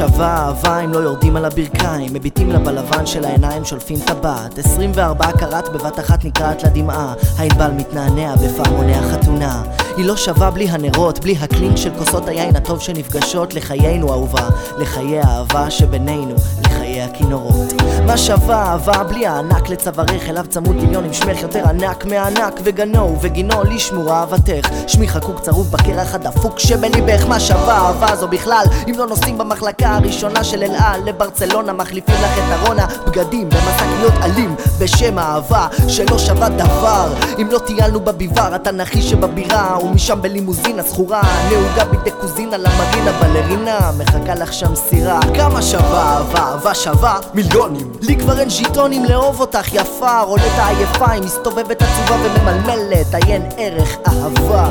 אהבה אם לא יורדים על הברכיים. מביטים לה בלבן של העיניים שולפים טבעת. 24 קראט בבת אחת נקרעת לדמעה. הענבל מתנענע בפעמוני החתונה. היא לא שווה בלי הנרות, בלי הקלינק של כוסות היין הטוב שנפגשות לחיינו אהובה, לחיי האהבה שבינינו, לחיי הכינורות. מה שווה אהבה בלי הענק לצווארך אליו צמוד דמיון עם שמך יותר ענק מהענק וגנו וגינו לשמור אהבתך. שמי חקוק צרוף בקרח הדפוק שבליבך מה שווה אהבה זו בכלל? אם לא נוסעים במחלקה הראשונה של אל על לברצלונה מחליפים לך את ארונה. בגדים במסע קניות אלים בשם אהבה שלא שווה דבר. אם לא טיילנו בביבר התנ"כי שבבירה ומשם בלימוזינה זכורה. נהוגה בידי קוזינה למרינה בלרינה מחכה לך שם סירה. כמה שווה אהבה? אהבה שווה מיליונים לי כבר אין ז'יטונים לאהוב אותך יפה רולטה עייפה היא מסתובבת עצובה וממלמלת עיין ערך אהבה